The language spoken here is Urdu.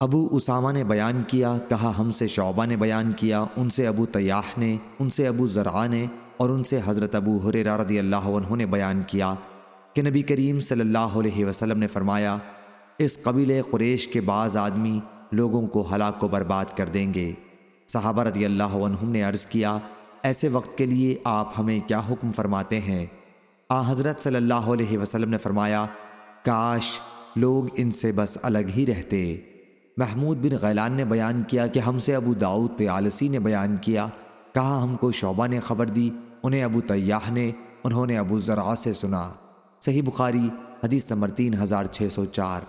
ابو اسامہ نے بیان کیا، کہا، ہم سے شعبہ نے بیان کیا، ان سے ابو تیاح نے، ان سے ابو ذرا نے اور ان سے حضرت ابو حریرہ رضی اللہ عنہ نے بیان کیا کہ نبی کریم صلی اللہ علیہ وسلم نے فرمایا، اس قبیل قریش کے بعض آدمی لوگوں کو ہلاک کو برباد کر دیں گے۔ صحابہ رضی اللہ عنہ نے عرض کیا، ایسے وقت کے لیے آپ ہمیں کیا حکم فرماتے ہیں؟ آ، حضرت صلی اللہ علیہ وسلم نے فرمایا، کاش لوگ ان سے بس الگ ہی رہتے۔ محمود بن غیلان نے بیان کیا کہ ہم سے ابو داؤد تیالسی نے بیان کیا، کہا ہم کو شعبہ نے خبر دی، انہیں ابو طیاح نے، انہوں نے ابو ذرا سے سنا۔ صحیح بخاری، حدیث نمبر تین ہزار چھ سو چار۔